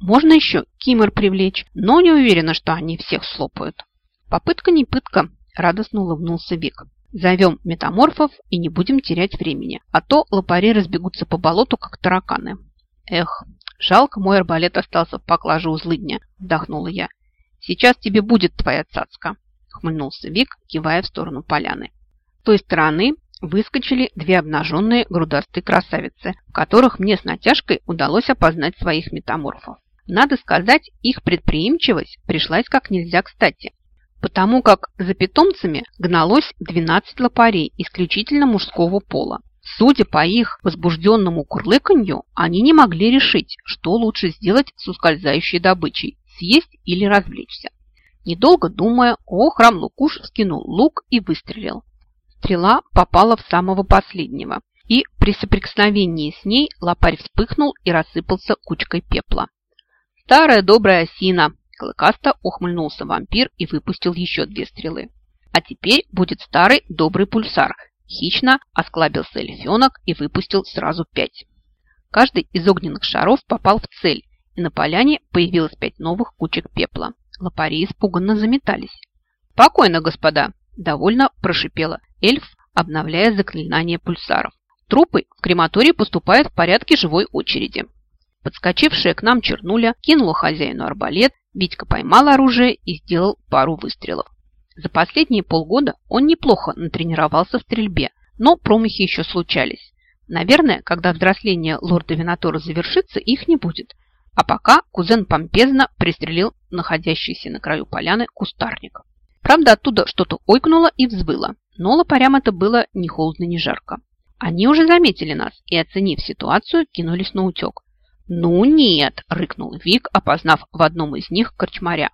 Можно еще кимор привлечь, но не уверена, что они всех слопают. Попытка не пытка, радостно улыбнулся Вик. Зовем метаморфов и не будем терять времени, а то лопари разбегутся по болоту, как тараканы. Эх, жалко, мой арбалет остался в поклаже у злыдня, вдохнула я. Сейчас тебе будет твоя цацка, хмыльнулся Вик, кивая в сторону поляны. С той стороны выскочили две обнаженные грудастые красавицы, в которых мне с натяжкой удалось опознать своих метаморфов. Надо сказать, их предприимчивость пришлась как нельзя кстати, потому как за питомцами гналось 12 лопарей исключительно мужского пола. Судя по их возбужденному курлыканью, они не могли решить, что лучше сделать с ускользающей добычей – съесть или развлечься. Недолго думая, Охрам Лукуш скинул лук и выстрелил. Стрела попала в самого последнего, и при соприкосновении с ней лопарь вспыхнул и рассыпался кучкой пепла. «Старая добрая осина!» – клыкасто ухмыльнулся вампир и выпустил еще две стрелы. «А теперь будет старый добрый пульсар!» Хищно осклабился эльфенок и выпустил сразу пять. Каждый из огненных шаров попал в цель, и на поляне появилось пять новых кучек пепла. Лопари испуганно заметались. «Спокойно, господа!» – довольно прошипела эльф, обновляя заклинание пульсаров. Трупы в крематории поступают в порядке живой очереди. Подскочившая к нам чернуля кинула хозяину арбалет, Витька поймал оружие и сделал пару выстрелов. За последние полгода он неплохо натренировался в стрельбе, но промахи еще случались. Наверное, когда взросление лорда Винатора завершится, их не будет. А пока кузен помпезно пристрелил находящийся на краю поляны кустарник. Правда, оттуда что-то ойкнуло и взвыло, но лопарям это было ни холодно, ни жарко. Они уже заметили нас и, оценив ситуацию, кинулись на утек. «Ну нет!» – рыкнул Вик, опознав в одном из них корчмаря.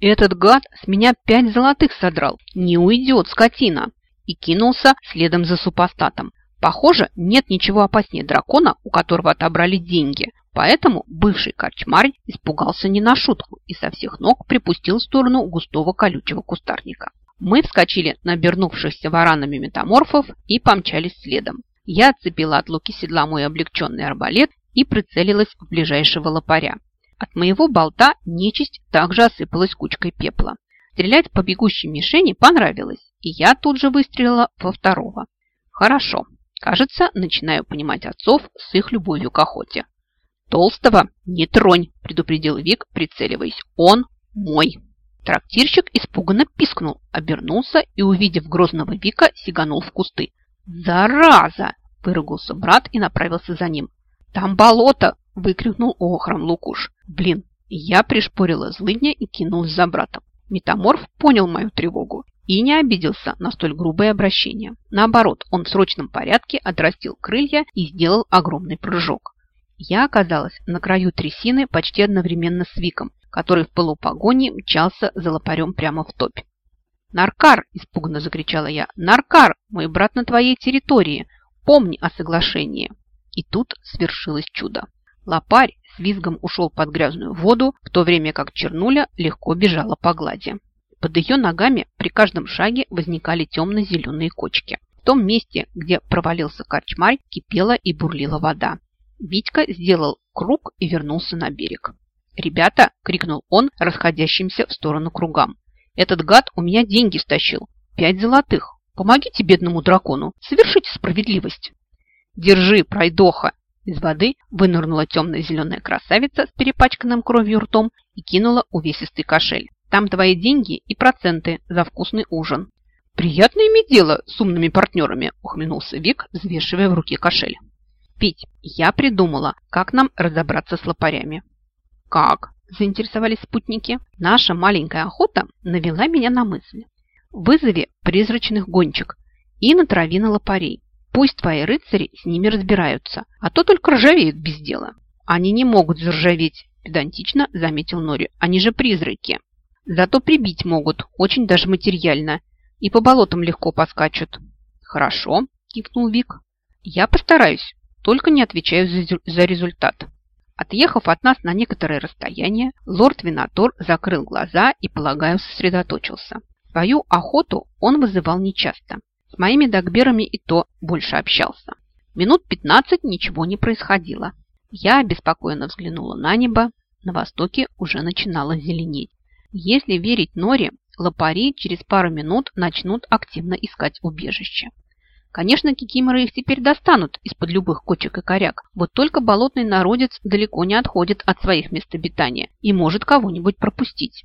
«Этот гад с меня пять золотых содрал! Не уйдет, скотина!» И кинулся следом за супостатом. Похоже, нет ничего опаснее дракона, у которого отобрали деньги. Поэтому бывший корчмарь испугался не на шутку и со всех ног припустил в сторону густого колючего кустарника. Мы вскочили на обернувшихся варанами метаморфов и помчались следом. Я отцепила от луки седла мой облегченный арбалет и прицелилась в ближайшего лопаря. От моего болта нечисть также осыпалась кучкой пепла. Стрелять по бегущей мишени понравилось, и я тут же выстрелила во второго. Хорошо. Кажется, начинаю понимать отцов с их любовью к охоте. «Толстого не тронь!» – предупредил Вик, прицеливаясь. «Он мой!» Трактирщик испуганно пискнул, обернулся и, увидев грозного Вика, сиганул в кусты. «Зараза!» – выругался брат и направился за ним. «Там болото!» – выкрикнул Охрам Лукуш. «Блин!» Я пришпорила злыдня и кинулась за братом. Метаморф понял мою тревогу и не обиделся на столь грубое обращение. Наоборот, он в срочном порядке отрастил крылья и сделал огромный прыжок. Я оказалась на краю трясины почти одновременно с Виком, который в полупогоне мчался за лопарем прямо в топь. «Наркар!» – испуганно закричала я. «Наркар! Мой брат на твоей территории! Помни о соглашении!» И тут свершилось чудо. Лопарь с визгом ушел под грязную воду, в то время как чернуля легко бежала по глади. Под ее ногами при каждом шаге возникали темно-зеленые кочки. В том месте, где провалился корчмарь, кипела и бурлила вода. Витька сделал круг и вернулся на берег. «Ребята!» – крикнул он расходящимся в сторону кругам. «Этот гад у меня деньги стащил. Пять золотых. Помогите бедному дракону. Совершите справедливость!» «Держи, пройдоха!» Из воды вынырнула темно-зеленая красавица с перепачканным кровью ртом и кинула увесистый кошель. «Там твои деньги и проценты за вкусный ужин». «Приятно иметь дело с умными партнерами», – ухмыльнулся Вик, взвешивая в руке кошель. «Пить, я придумала, как нам разобраться с лопарями». «Как?» – заинтересовались спутники. «Наша маленькая охота навела меня на мысль. Вызови призрачных гончик и натрави на лопарей. Пусть твои рыцари с ними разбираются, а то только ржавеют без дела. Они не могут заржаветь, педантично заметил Нори. Они же призраки. Зато прибить могут, очень даже материально. И по болотам легко поскачут. Хорошо, кивнул Вик. Я постараюсь, только не отвечаю за, за результат. Отъехав от нас на некоторое расстояние, лорд Винатор закрыл глаза и, полагаю, сосредоточился. Свою охоту он вызывал нечасто. С моими догберами и то больше общался. Минут 15 ничего не происходило. Я беспокойно взглянула на небо. на востоке уже начинало зеленеть. Если верить Норе, лопари через пару минут начнут активно искать убежище. Конечно, кикиморы их теперь достанут из-под любых кочек и коряк. Вот только болотный народец далеко не отходит от своих мест обитания и может кого-нибудь пропустить.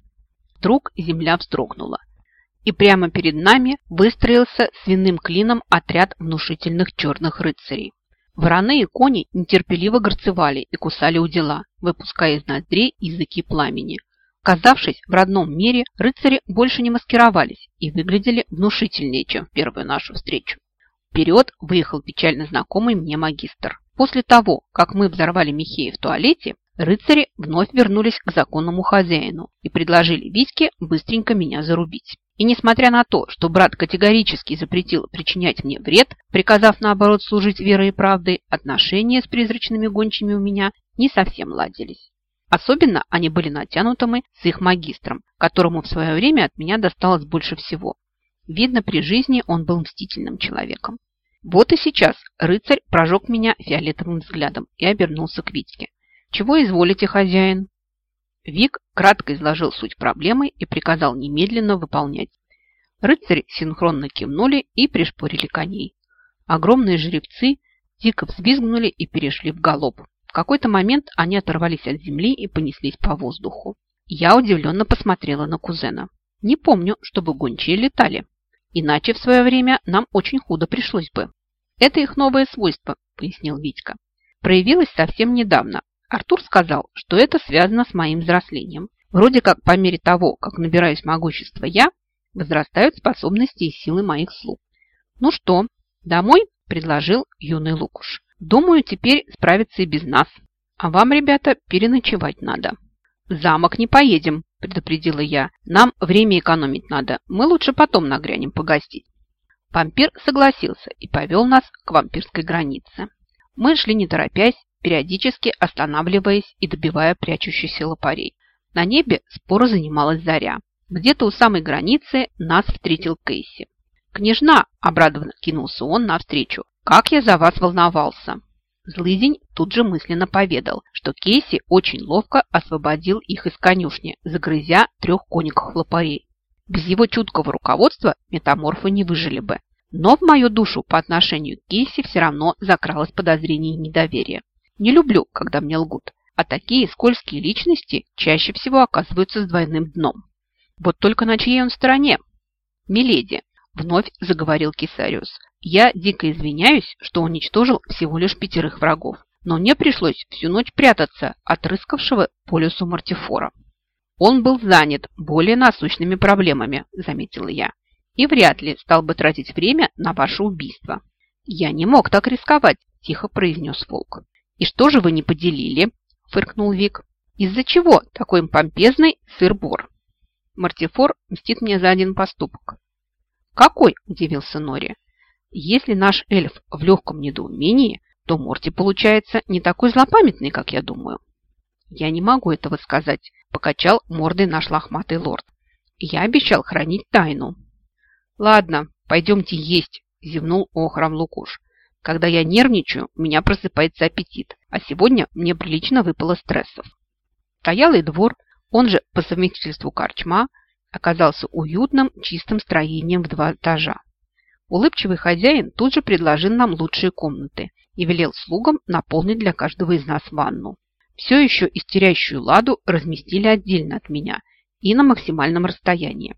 Вдруг земля вздрогнула. И прямо перед нами выстроился свиным клином отряд внушительных черных рыцарей. Вороны и кони нетерпеливо горцевали и кусали у дела, выпуская из ноздрей языки пламени. Казавшись в родном мире, рыцари больше не маскировались и выглядели внушительнее, чем в первую нашу встречу. Вперед выехал печально знакомый мне магистр. После того, как мы взорвали Михея в туалете, рыцари вновь вернулись к законному хозяину и предложили Витьке быстренько меня зарубить. И несмотря на то, что брат категорически запретил причинять мне вред, приказав наоборот служить верой и правдой, отношения с призрачными гончими у меня не совсем ладились. Особенно они были натянутыми с их магистром, которому в свое время от меня досталось больше всего. Видно, при жизни он был мстительным человеком. Вот и сейчас рыцарь прожег меня фиолетовым взглядом и обернулся к Витьке. «Чего изволите, хозяин?» Вик кратко изложил суть проблемы и приказал немедленно выполнять. Рыцари синхронно кивнули и пришпорили коней. Огромные жеребцы дико взвизгнули и перешли в галоп. В какой-то момент они оторвались от земли и понеслись по воздуху. Я удивленно посмотрела на кузена. Не помню, чтобы гончие летали. Иначе в свое время нам очень худо пришлось бы. Это их новое свойство, пояснил Витька. Проявилось совсем недавно. Артур сказал, что это связано с моим взрослением. Вроде как по мере того, как набираюсь могущества я, возрастают способности и силы моих слуг. Ну что, домой? предложил юный Лукуш. Думаю, теперь справиться и без нас. А вам, ребята, переночевать надо. В замок не поедем, предупредила я. Нам время экономить надо. Мы лучше потом нагрянем погостить. Вампир согласился и повел нас к вампирской границе. Мы шли не торопясь, периодически останавливаясь и добивая прячущихся лопарей. На небе споро занималась заря. Где-то у самой границы нас встретил Кейси. «Княжна!» – обрадованно кинулся он навстречу. «Как я за вас волновался!» Злыдень тут же мысленно поведал, что Кейси очень ловко освободил их из конюшни, загрызя трех коников лопарей. Без его чуткого руководства метаморфы не выжили бы. Но в мою душу по отношению к Кейси все равно закралось подозрение и недоверие. Не люблю, когда мне лгут, а такие скользкие личности чаще всего оказываются с двойным дном. Вот только на чьей он стороне? Миледи, вновь заговорил Кисариус. Я дико извиняюсь, что уничтожил всего лишь пятерых врагов, но мне пришлось всю ночь прятаться от рыскавшего по лесу. Он был занят более насущными проблемами, заметила я, и вряд ли стал бы тратить время на ваше убийство. Я не мог так рисковать, тихо произнес Волк. И что же вы не поделили? фыркнул Вик. Из-за чего такой помпезный сыр-бор? Мартифор мстит мне за один поступок. Какой? удивился Нори. Если наш эльф в легком недоумении, то Морти получается не такой злопамятный, как я думаю. Я не могу этого сказать, покачал мордой наш лохматый лорд. Я обещал хранить тайну. Ладно, пойдемте есть, зевнул охрам Лукуш. Когда я нервничаю, у меня просыпается аппетит, а сегодня мне прилично выпало стрессов. Стоялый двор, он же по совместительству корчма, оказался уютным, чистым строением в два этажа. Улыбчивый хозяин тут же предложил нам лучшие комнаты и велел слугам наполнить для каждого из нас ванну. Все еще истерящую ладу разместили отдельно от меня и на максимальном расстоянии.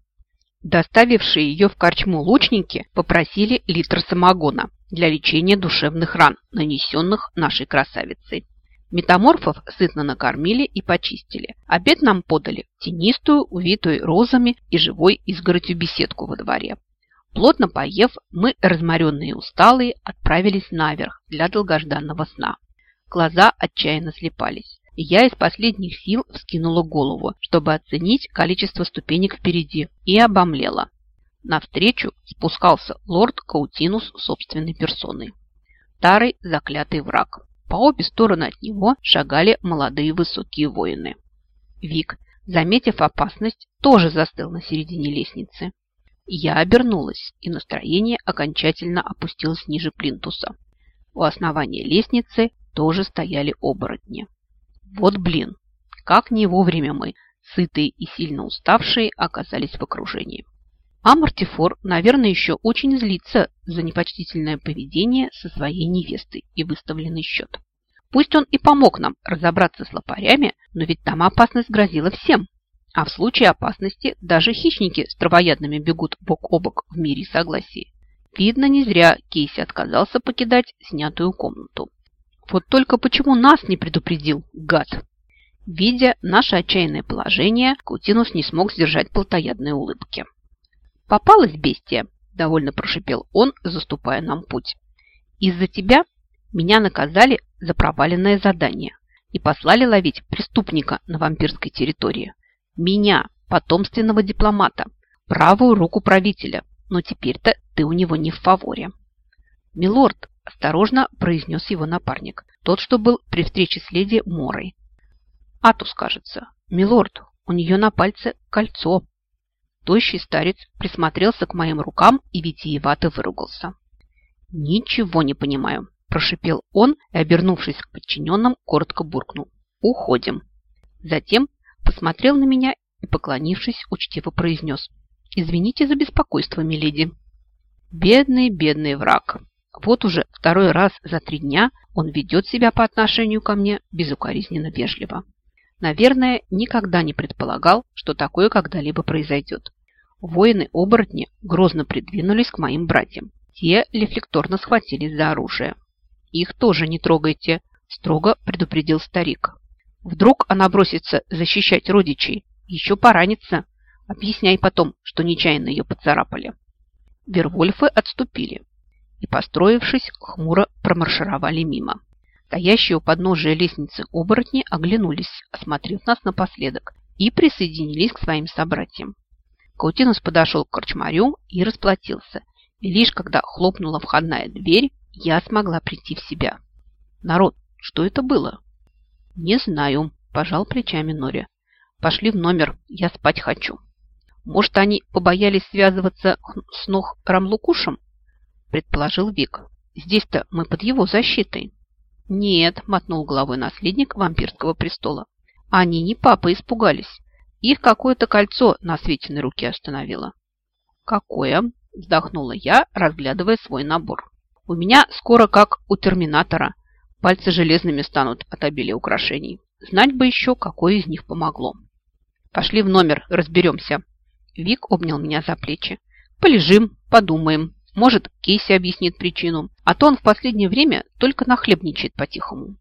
Доставившие ее в корчму лучники попросили литр самогона для лечения душевных ран, нанесенных нашей красавицей. Метаморфов сытно накормили и почистили. Обед нам подали тенистую, увитую розами и живой изгородью беседку во дворе. Плотно поев, мы, разморенные и усталые, отправились наверх для долгожданного сна. Глаза отчаянно слепались. И я из последних сил вскинула голову, чтобы оценить количество ступенек впереди, и обомлела. Навстречу спускался лорд Каутинус собственной персоной. Старый заклятый враг. По обе стороны от него шагали молодые высокие воины. Вик, заметив опасность, тоже застыл на середине лестницы. Я обернулась, и настроение окончательно опустилось ниже плинтуса. У основания лестницы тоже стояли оборотни. Вот блин, Как не вовремя мы, сытые и сильно уставшие, оказались в окружении. А Мартифор, наверное, еще очень злится за непочтительное поведение со своей невестой и выставленный счет. Пусть он и помог нам разобраться с лопарями, но ведь там опасность грозила всем. А в случае опасности даже хищники с травоядными бегут бок о бок в мире согласии. Видно, не зря Кейси отказался покидать снятую комнату. Вот только почему нас не предупредил, гад? Видя наше отчаянное положение, Каутинус не смог сдержать плотоядной улыбки. «Попалась бестия!» – довольно прошипел он, заступая нам путь. «Из-за тебя меня наказали за проваленное задание и послали ловить преступника на вампирской территории. Меня, потомственного дипломата, правую руку правителя, но теперь-то ты у него не в фаворе». «Милорд», – осторожно произнес его напарник, тот, что был при встрече с леди Морой. Атус, кажется. Милорд, у нее на пальце кольцо. Тощий старец присмотрелся к моим рукам и витиевато выругался. «Ничего не понимаю», – прошипел он и, обернувшись к подчиненным, коротко буркнул. «Уходим». Затем посмотрел на меня и, поклонившись, учтиво произнес. «Извините за беспокойство, миледи». Бедный, бедный враг. Вот уже второй раз за три дня он ведет себя по отношению ко мне безукоризненно вежливо. Наверное, никогда не предполагал, что такое когда-либо произойдет. Воины-оборотни грозно придвинулись к моим братьям. Те рефлекторно схватились за оружие. «Их тоже не трогайте», – строго предупредил старик. «Вдруг она бросится защищать родичей, еще поранится. Объясняй потом, что нечаянно ее поцарапали». Вервольфы отступили и, построившись, хмуро промаршировали мимо. Стоящие у подножия лестницы оборотни оглянулись, осмотрев нас напоследок, и присоединились к своим собратьям. Каутинус подошел к корчмарю и расплатился. И лишь когда хлопнула входная дверь, я смогла прийти в себя. «Народ, что это было?» «Не знаю», – пожал плечами Нори. «Пошли в номер, я спать хочу». «Может, они побоялись связываться с ног Рамлукушем?» – предположил Вик. «Здесь-то мы под его защитой». «Нет», – мотнул головой наследник вампирского престола. «Они не папы испугались. Их какое-то кольцо на Светиной руке остановило». «Какое?» – вздохнула я, разглядывая свой набор. «У меня скоро как у терминатора. Пальцы железными станут от обилия украшений. Знать бы еще, какое из них помогло». «Пошли в номер, разберемся». Вик обнял меня за плечи. «Полежим, подумаем, может, Кейси объяснит причину, а то он в последнее время только нахлебничает по-тихому.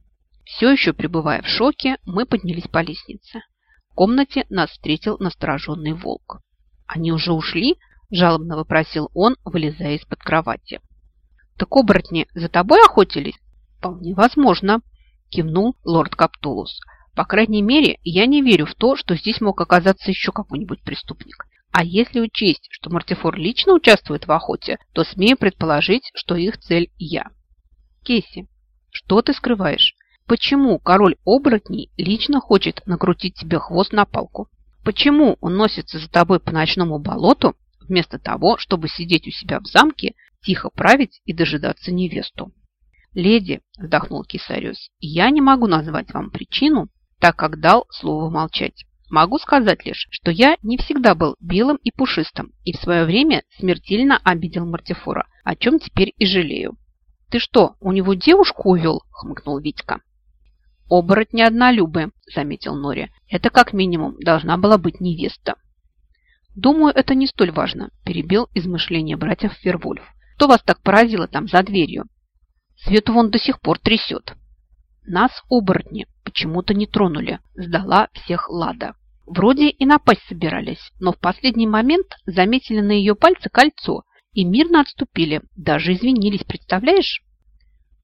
Все еще пребывая в шоке, мы поднялись по лестнице. В комнате нас встретил настороженный волк. «Они уже ушли?» – жалобно вопросил он, вылезая из-под кровати. «Так оборотни за тобой охотились?» «Вполне возможно», – кивнул лорд Каптулус. «По крайней мере, я не верю в то, что здесь мог оказаться еще какой-нибудь преступник. А если учесть, что Мартифор лично участвует в охоте, то смею предположить, что их цель я. Кейси, что ты скрываешь? Почему король оборотней лично хочет накрутить тебе хвост на палку? Почему он носится за тобой по ночному болоту, вместо того, чтобы сидеть у себя в замке, тихо править и дожидаться невесту? Леди, вздохнул Кисариус, я не могу назвать вам причину, так как дал слово молчать. Могу сказать лишь, что я не всегда был белым и пушистым и в свое время смертельно обидел Мартифора, о чем теперь и жалею. «Ты что, у него девушку увел?» – хмыкнул Витька. «Оборотни однолюбы», – заметил Нори. «Это как минимум должна была быть невеста». «Думаю, это не столь важно», – перебил измышления братьев Фервольф. «Что вас так поразило там за дверью?» «Свету вон до сих пор трясет». «Нас оборотни почему-то не тронули», – сдала всех Лада. Вроде и напасть собирались, но в последний момент заметили на ее пальце кольцо и мирно отступили, даже извинились, представляешь?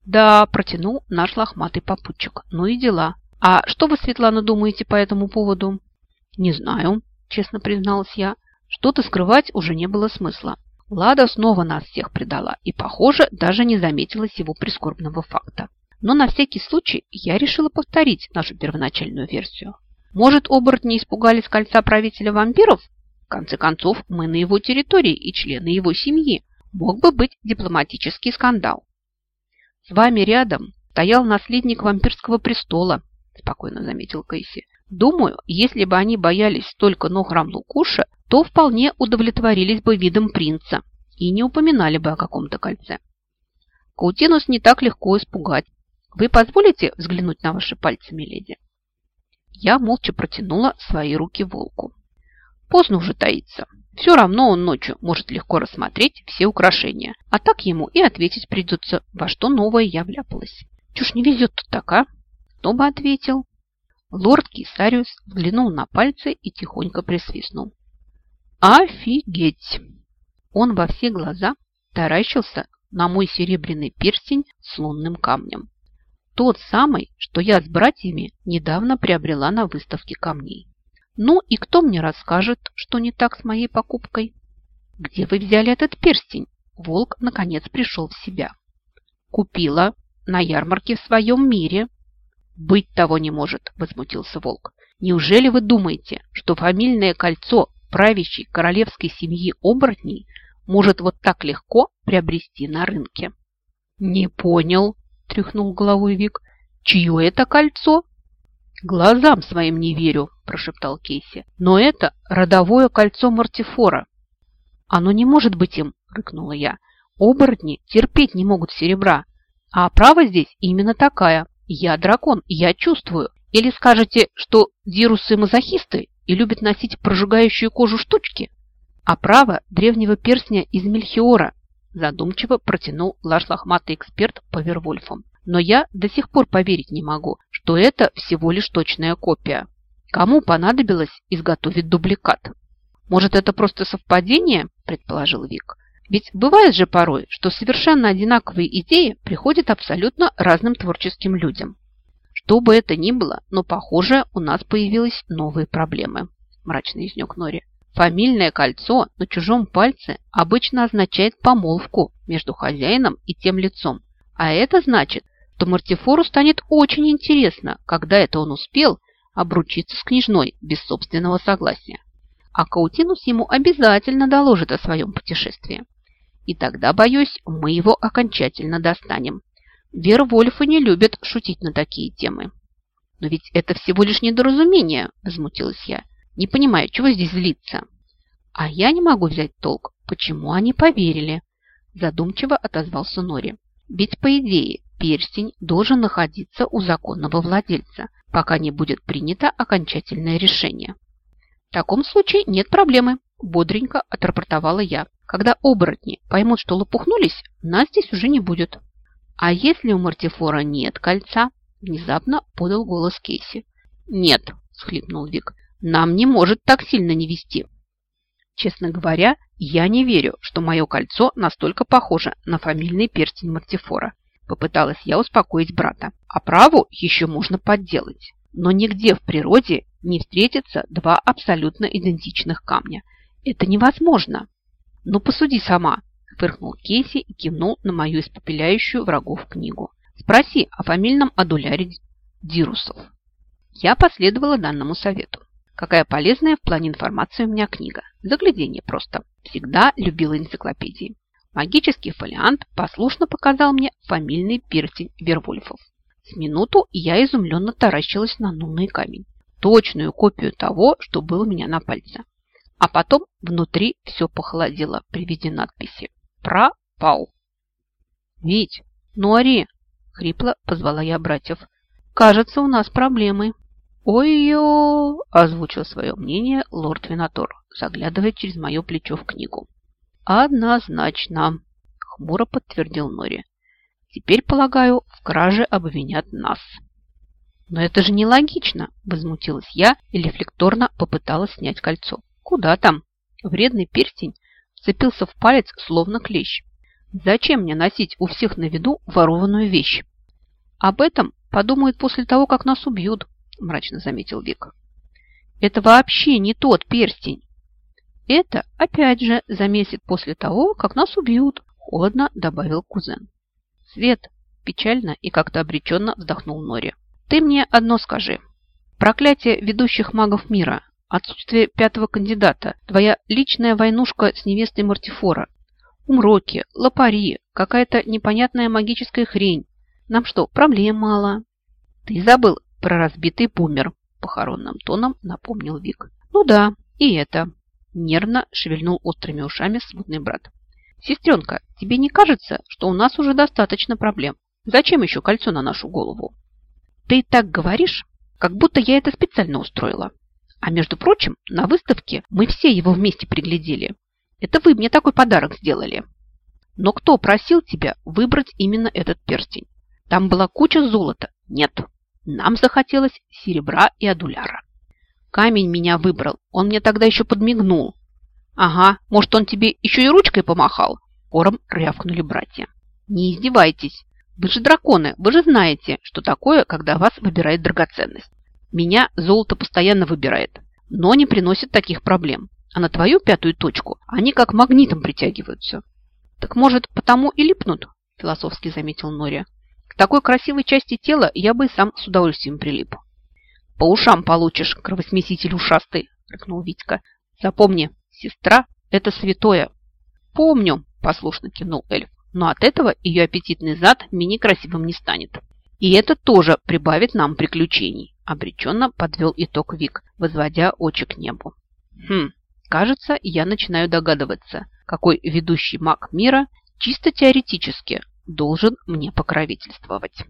Да, протянул наш лохматый попутчик. Ну и дела. А что вы, Светлана, думаете по этому поводу? Не знаю, честно призналась я. Что-то скрывать уже не было смысла. Лада снова нас всех предала и, похоже, даже не заметила сего прискорбного факта. Но на всякий случай я решила повторить нашу первоначальную версию. Может, оборотни испугались кольца правителя вампиров? В конце концов, мы на его территории и члены его семьи. Мог бы быть дипломатический скандал. С вами рядом стоял наследник вампирского престола, спокойно заметил Кейси. Думаю, если бы они боялись только ног Рамлукуша, то вполне удовлетворились бы видом принца и не упоминали бы о каком-то кольце. Каутинус не так легко испугать. Вы позволите взглянуть на ваши пальцы, миледи? Я молча протянула свои руки волку. Поздно уже таится. Все равно он ночью может легко рассмотреть все украшения, а так ему и ответить придется, во что новое я вляпалась. Чушь не везет тут так, а? Кто бы ответил? Лорд Кисариус взглянул на пальцы и тихонько присвистнул. Офигеть! Он во все глаза таращился на мой серебряный перстень с лунным камнем. Тот самый, что я с братьями недавно приобрела на выставке камней. Ну и кто мне расскажет, что не так с моей покупкой? Где вы взяли этот перстень? Волк наконец пришел в себя. Купила на ярмарке в своем мире. Быть того не может, возмутился волк. Неужели вы думаете, что фамильное кольцо правящей королевской семьи оборотней может вот так легко приобрести на рынке. «Не понял», – тряхнул головой Вик. «Чье это кольцо?» «Глазам своим не верю», – прошептал Кейси. «Но это родовое кольцо Мартифора». «Оно не может быть им», – рыкнула я. «Оборотни терпеть не могут серебра. А оправа здесь именно такая. Я дракон, я чувствую. Или скажете, что дирусы мазохисты и любят носить прожигающую кожу штучки?» Оправа древнего перстня из Мельхиора, задумчиво протянул ваш лохматый эксперт по Вервольфам. Но я до сих пор поверить не могу, что это всего лишь точная копия. Кому понадобилось изготовить дубликат? Может, это просто совпадение, предположил Вик. Ведь бывает же порой, что совершенно одинаковые идеи приходят абсолютно разным творческим людям. Что бы это ни было, но, похоже, у нас появились новые проблемы, мрачно изнек Нори. Фамильное кольцо на чужом пальце обычно означает помолвку между хозяином и тем лицом. А это значит, что Мартифору станет очень интересно, когда это он успел обручиться с княжной без собственного согласия. А Каутинус ему обязательно доложит о своем путешествии. И тогда, боюсь, мы его окончательно достанем. Вервольфы не любят шутить на такие темы. Но ведь это всего лишь недоразумение, возмутилась я. Не понимаю, чего здесь злиться? А я не могу взять толк, почему они поверили? Задумчиво отозвался Нори. Ведь, по идее, перстень должен находиться у законного владельца, пока не будет принято окончательное решение. В таком случае нет проблемы, бодренько отрапортовала я. Когда оборотни поймут, что лопухнулись, нас здесь уже не будет. А если у Мартифора нет кольца? Внезапно подал голос Кейси. Нет, схлипнул Вик. Нам не может так сильно не вести. Честно говоря, я не верю, что мое кольцо настолько похоже на фамильный перстень Мартифора. Попыталась я успокоить брата. А праву еще можно подделать. Но нигде в природе не встретятся два абсолютно идентичных камня. Это невозможно. Ну, посуди сама, фыркнул Кейси и кивнул на мою испопеляющую врагов книгу. Спроси о фамильном адуляре Дирусов. Я последовала данному совету. Какая полезная в плане информации у меня книга. Заглядение просто. Всегда любила энциклопедии. Магический фолиант послушно показал мне фамильный перстень Вервольфов. С минуту я изумленно таращилась на лунный камень. Точную копию того, что было у меня на пальце. А потом внутри все похолодело при виде надписи «Пропал». «Вить, ну ори!» – хрипло позвала я братьев. «Кажется, у нас проблемы». «Ой-ё!» – озвучил свое мнение лорд Винатор, заглядывая через мое плечо в книгу. «Однозначно!» – хмуро подтвердил Нори. «Теперь, полагаю, в краже обвинят нас». «Но это же нелогично!» – возмутилась я и рефлекторно попыталась снять кольцо. «Куда там?» Вредный перстень вцепился в палец, словно клещ. «Зачем мне носить у всех на виду ворованную вещь?» «Об этом подумают после того, как нас убьют», мрачно заметил Вик. Это вообще не тот перстень. Это, опять же, замесит после того, как нас убьют, холодно добавил кузен. Свет, печально и как-то обреченно вздохнул Нори. Ты мне одно скажи. Проклятие ведущих магов мира, отсутствие пятого кандидата, твоя личная войнушка с невестой Мартифора, умроки, лопари, какая-то непонятная магическая хрень. Нам что, проблем мало? Ты забыл, про разбитый бумер», Похоронным тоном напомнил Вик. Ну да, и это. Нервно шевельнул острыми ушами смутный брат. Сестренка, тебе не кажется, что у нас уже достаточно проблем? Зачем еще кольцо на нашу голову? Ты так говоришь, как будто я это специально устроила. А между прочим, на выставке мы все его вместе приглядели. Это вы мне такой подарок сделали. Но кто просил тебя выбрать именно этот перстень? Там была куча золота. Нет, нам захотелось серебра и адуляра. Камень меня выбрал. Он мне тогда еще подмигнул. Ага, может, он тебе еще и ручкой помахал? Хором рявкнули братья. Не издевайтесь. Вы же драконы, вы же знаете, что такое, когда вас выбирает драгоценность. Меня золото постоянно выбирает, но не приносит таких проблем. А на твою пятую точку они как магнитом притягиваются. Так может, потому и липнут? Философски заметил Нори. К такой красивой части тела я бы и сам с удовольствием прилип. По ушам получишь, кровосмеситель ушастый, рыкнул Витька. Запомни, сестра – это святое. Помню, послушно кивнул эльф. Но от этого ее аппетитный зад менее красивым не станет. И это тоже прибавит нам приключений. Обреченно подвел итог Вик, возводя очи к небу. Хм, кажется, я начинаю догадываться, какой ведущий маг мира чисто теоретически должен мне покровительствовать.